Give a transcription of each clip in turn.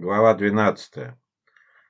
Глава 12.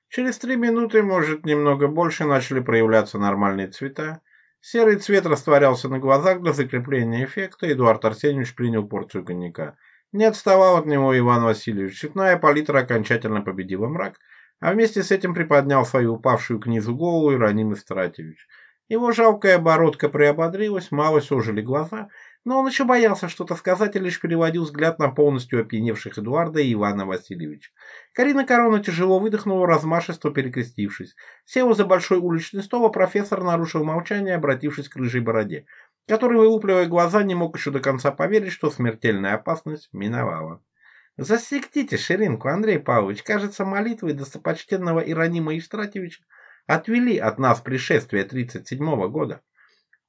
Через три минуты, может, немного больше, начали проявляться нормальные цвета. Серый цвет растворялся на глазах для закрепления эффекта. Эдуард Арсеньевич принял порцию коньяка. Не отставал от него Иван Васильевич. Цветная палитра окончательно победила мрак, а вместе с этим приподнял свою упавшую к низу голову Ироним Истратьевич. Его жалкая бородка приободрилась, мало сужили глаза — но он еще боялся что-то сказать и лишь переводил взгляд на полностью опьяневших Эдуарда и Ивана Васильевича. Карина Корона тяжело выдохнула, размашисто перекрестившись. Села за большой уличный стол, а профессор нарушил молчание, обратившись к рыжей бороде, который, вылупливая глаза, не мог еще до конца поверить, что смертельная опасность миновала. «Засектите ширинку, Андрей Павлович. Кажется, молитвы достопочтенного Иронима Истратьевича отвели от нас пришествие 37-го года».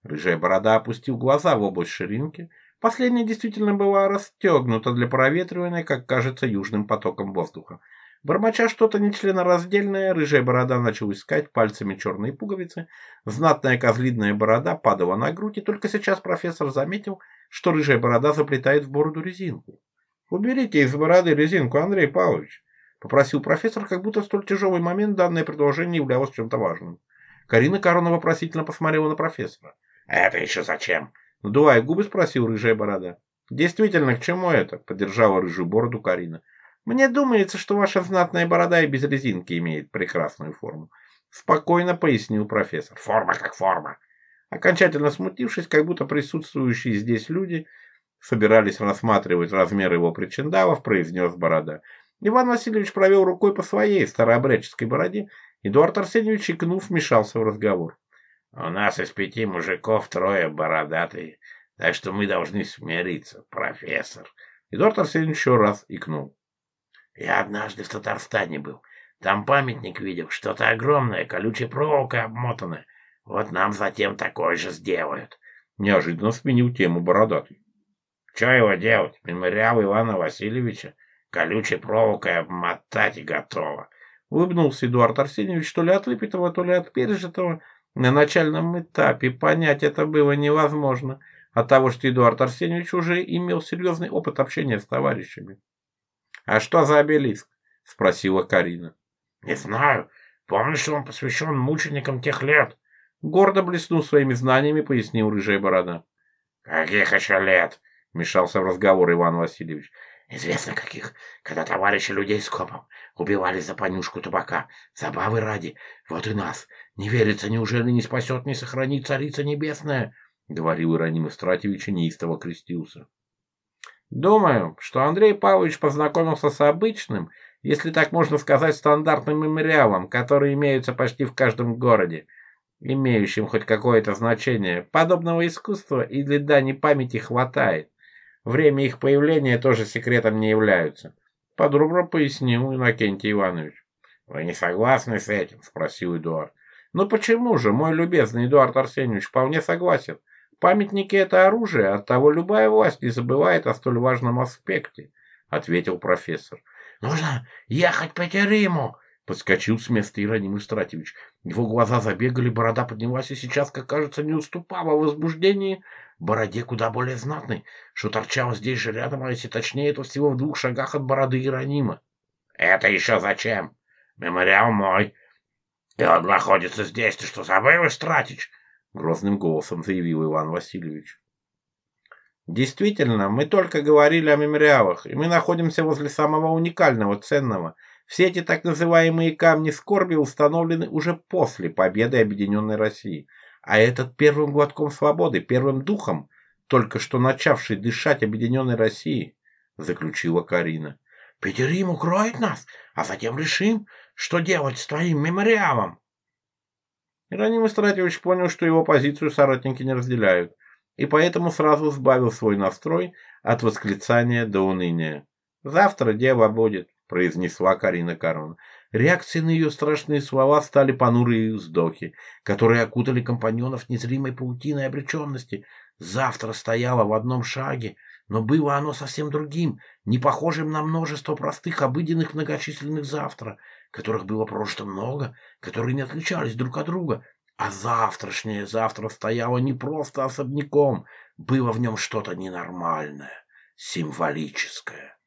Рыжая борода опустил глаза в область ширинки. Последняя действительно была расстегнута для проветривания, как кажется, южным потоком воздуха. Бормоча что-то нечленораздельное, рыжая борода начала искать пальцами черные пуговицы. Знатная козлидная борода падала на грудь, и только сейчас профессор заметил, что рыжая борода заплетает в бороду резинку. «Уберите из бороды резинку, Андрей Павлович!» — попросил профессор, как будто в столь тяжелый момент данное предложение являлось чем-то важным. Карина Карона вопросительно посмотрела на профессора. А «Это еще зачем?» Надувая губы, спросил рыжая борода. «Действительно, к чему это?» — поддержала рыжую бороду Карина. «Мне думается, что ваша знатная борода и без резинки имеет прекрасную форму», — спокойно пояснил профессор. «Форма как форма!» Окончательно смутившись, как будто присутствующие здесь люди собирались рассматривать размер его причиндалов, произнес борода. Иван Васильевич провел рукой по своей старообрядческой бороде, Эдуард Арсеньевич, икнув, вмешался в разговор. А у нас из пяти мужиков трое бородатые, так что мы должны смириться, профессор. И доктор Селин еще раз икнул. Я однажды в Татарстане был. Там памятник видел, что-то огромное, колючей проволокой обмотанное. Вот нам затем такое же сделают. Неожиданно сменил тему бородатый. Че его делать? Мемориал Ивана Васильевича? Колючей проволокой обмотать готово. Улыбнулся Эдуард Арсеньевич то ли от выпитого, то ли от пережитого, на начальном этапе понять это было невозможно, от того, что Эдуард Арсеньевич уже имел серьезный опыт общения с товарищами. «А что за обелиск?» – спросила Карина. «Не знаю. Помню, что он посвящен мученикам тех лет». Гордо блеснул своими знаниями, пояснил рыжая борода. «Каких еще лет?» – вмешался в разговор Иван Васильевич. Известно каких, когда товарищи людей с копом убивали за понюшку табака. Забавы ради, вот и нас. Не верится, неужели не спасет, не сохранит царица небесная?» — говорил Ироним Истратьевич и неистово крестился. «Думаю, что Андрей Павлович познакомился с обычным, если так можно сказать, стандартным мемориалом, который имеется почти в каждом городе, имеющим хоть какое-то значение. Подобного искусства и для дани памяти хватает. Время их появления тоже секретом не являются. Подробно пояснил Иннокентий Иванович. «Вы не согласны с этим?» – спросил Эдуард. «Ну почему же, мой любезный Эдуард Арсеньевич вполне согласен. Памятники – это оружие, от того любая власть не забывает о столь важном аспекте», – ответил профессор. «Нужно ехать по Териму!» Подскочил с места Ироним Истратьевич. Его глаза забегали, борода поднялась, и сейчас, как кажется, не уступала в возбуждении бороде куда более знатной, что торчало здесь же рядом, а если точнее, то всего в двух шагах от бороды Иронима. «Это еще зачем? Мемориал мой. И он находится здесь. Ты что, забыл, Истратич?» Грозным голосом заявил Иван Васильевич. «Действительно, мы только говорили о мемориалах, и мы находимся возле самого уникального, ценного — все эти так называемые камни скорби установлены уже после победы Объединенной России. А этот первым глотком свободы, первым духом, только что начавший дышать Объединенной России, заключила Карина. Петерим укроет нас, а затем решим, что делать с твоим мемориалом. Ироним Истратьевич понял, что его позицию соратники не разделяют, и поэтому сразу сбавил свой настрой от восклицания до уныния. «Завтра дело будет произнесла Карина Карловна. Реакцией на ее страшные слова стали понурые вздохи, которые окутали компаньонов незримой паутиной обреченности. Завтра стояло в одном шаге, но было оно совсем другим, не похожим на множество простых, обыденных, многочисленных завтра, которых было прожито много, которые не отличались друг от друга. А завтрашнее завтра стояло не просто особняком, было в нем что-то ненормальное, символическое.